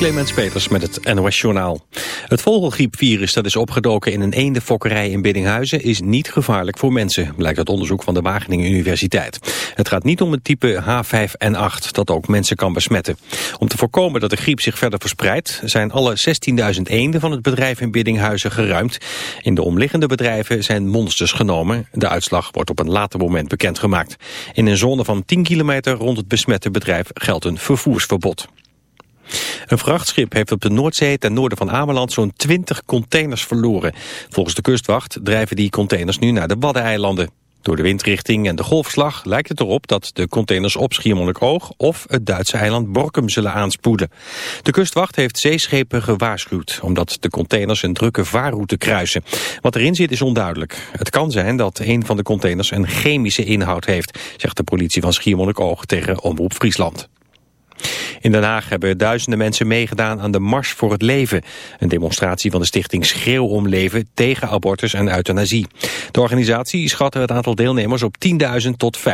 Clemens Peters met het NOS Journaal. Het vogelgriepvirus dat is opgedoken in een eendenfokkerij in Biddinghuizen is niet gevaarlijk voor mensen, blijkt uit onderzoek van de Wageningen Universiteit. Het gaat niet om het type H5N8 dat ook mensen kan besmetten. Om te voorkomen dat de griep zich verder verspreidt zijn alle 16.000 eenden van het bedrijf in Biddinghuizen geruimd. In de omliggende bedrijven zijn monsters genomen. De uitslag wordt op een later moment bekendgemaakt. In een zone van 10 kilometer rond het besmette bedrijf geldt een vervoersverbod. Een vrachtschip heeft op de Noordzee ten noorden van Ameland zo'n 20 containers verloren. Volgens de kustwacht drijven die containers nu naar de Waddeneilanden. Door de windrichting en de golfslag lijkt het erop dat de containers op Schiermonnikoog of het Duitse eiland Borkum zullen aanspoeden. De kustwacht heeft zeeschepen gewaarschuwd omdat de containers een drukke vaarroute kruisen. Wat erin zit is onduidelijk. Het kan zijn dat een van de containers een chemische inhoud heeft, zegt de politie van Schiermonnikoog tegen Omroep Friesland. In Den Haag hebben duizenden mensen meegedaan aan de Mars voor het Leven. Een demonstratie van de stichting Schreeuw om Leven tegen abortus en euthanasie. De organisatie schatte het aantal deelnemers op 10.000 tot 15.000.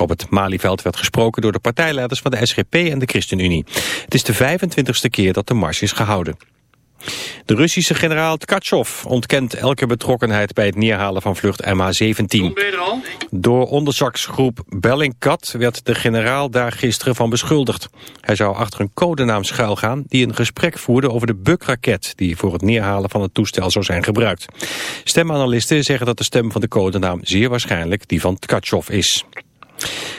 Op het Malieveld werd gesproken door de partijleiders van de SGP en de ChristenUnie. Het is de 25ste keer dat de Mars is gehouden. De Russische generaal Tkachov ontkent elke betrokkenheid bij het neerhalen van vlucht MH17. Door onderzoeksgroep Bellingcat werd de generaal daar gisteren van beschuldigd. Hij zou achter een codenaam schuilgaan die een gesprek voerde over de Buk-raket die voor het neerhalen van het toestel zou zijn gebruikt. Stemanalisten zeggen dat de stem van de codenaam zeer waarschijnlijk die van Tkachov is.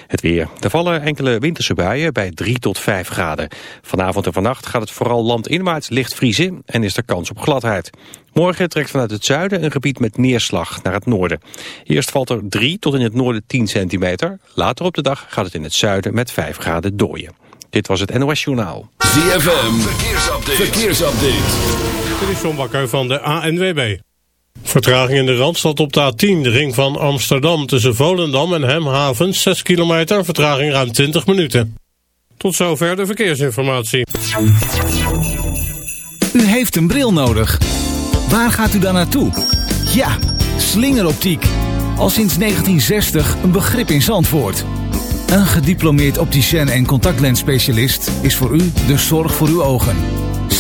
Het weer. Er vallen enkele winterse buien bij 3 tot 5 graden. Vanavond en vannacht gaat het vooral landinwaarts licht vriezen en is er kans op gladheid. Morgen trekt vanuit het zuiden een gebied met neerslag naar het noorden. Eerst valt er 3 tot in het noorden 10 centimeter. Later op de dag gaat het in het zuiden met 5 graden dooien. Dit was het NOS Journaal. ZFM, verkeersupdate. verkeersupdate. Dit is John Bakker van de ANWB. Vertraging in de Randstad op de A10, de ring van Amsterdam tussen Volendam en Hemhaven, 6 kilometer, vertraging ruim 20 minuten. Tot zover de verkeersinformatie. U heeft een bril nodig. Waar gaat u dan naartoe? Ja, slingeroptiek. Al sinds 1960 een begrip in Zandvoort. Een gediplomeerd opticien en contactlensspecialist is voor u de zorg voor uw ogen.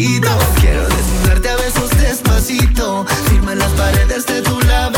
Quiero desnudarte a besos despacito. Firma las paredes de tu labio